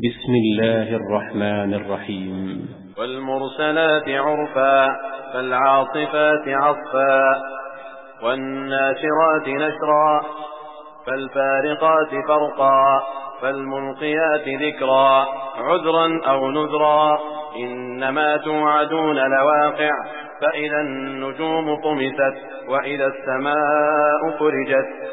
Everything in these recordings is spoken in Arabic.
بسم الله الرحمن الرحيم. والمرسلات عرفا فالعاصفات عصفا والناشرات نشرا فالفارقات فرقا فالملقيات ذكرا عذرا أو نذرا. إنما توعدون لواقع فإذا النجوم طمست وإذا السماء فرجت.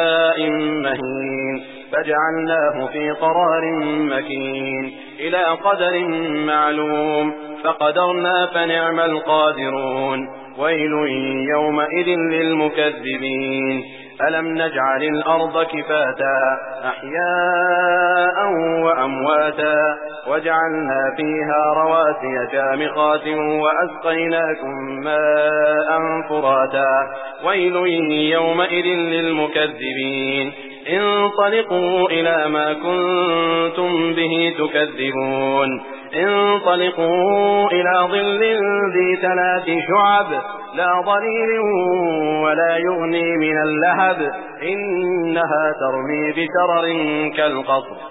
فجعلناه في قرار مكين إلى قدر معلوم فقدرنا فنعم القادرون ويل يومئذ للمكذبين ألم نجعل الأرض كفاتا أحياء وأمواتا وجعلنا فيها رواسي شامخات وأسقيناكم ماء فراتا ويل يومئذ للمكذبين انطلقوا إلى ما كنتم به تكذبون. انطلقوا إلى ظل ذي ثلاث شعب. لا ضليل ولا يغني من اللهب. إنها ترمي بشرر كالقصر.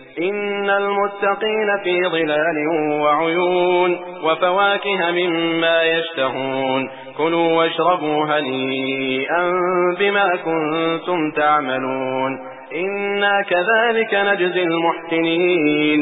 إن المتقين في ظلال وعيون وفواكه مما يشتهون. كلوا واشربوا هنيئا بما كنتم تعملون. إنا كذلك نجزي المحسنين.